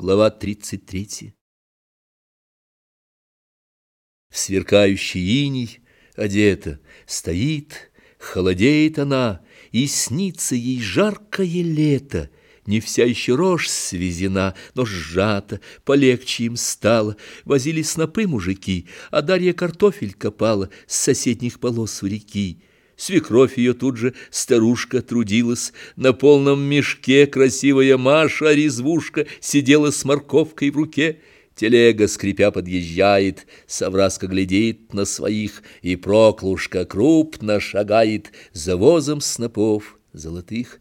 Глава 33. В сверкающий иней одета, стоит, холодеет она, и снится ей жаркое лето. Не вся еще рожь свезена, но сжата, полегче им стало. Возили снопы мужики, а Дарья картофель копала с соседних полос у реки. Свекровь ее тут же старушка трудилась, на полном мешке красивая Маша, резвушка, сидела с морковкой в руке. Телега, скрипя, подъезжает, Савраска глядит на своих, и проклушка крупно шагает за возом снопов золотых.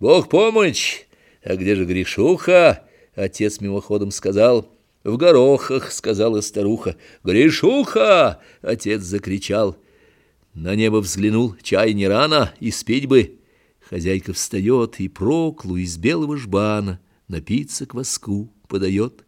«Бог помощь! А где же Гришуха?» — отец мимоходом сказал. «В горохах», — сказала старуха. «Гришуха!» — отец закричал. На небо взглянул, чай не рано, и спеть бы. Хозяйка встает и проклу из белого жбана напиться к воску подает.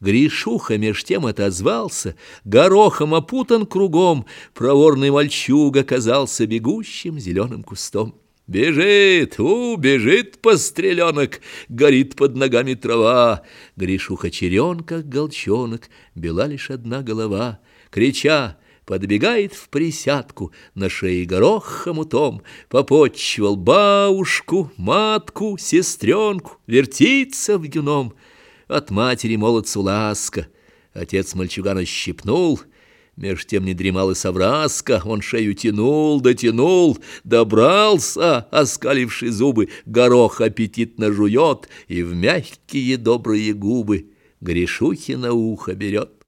Гришуха меж тем отозвался, горохом опутан кругом, проворный мальчуга казался бегущим зеленым кустом. Бежит, у, бежит постреленок, горит под ногами трава. Гришуха черен, как голчонок, бела лишь одна голова. Крича, подбегает в присядку, на шее горох хомутом, попотчевал бабушку, матку, сестренку, вертится в юном. От матери молодцу ласка, отец мальчугана щипнул, меж тем не дремал и совраска, он шею тянул, дотянул, добрался, оскаливший зубы, горох аппетитно жует и в мягкие добрые губы грешухи на ухо берет.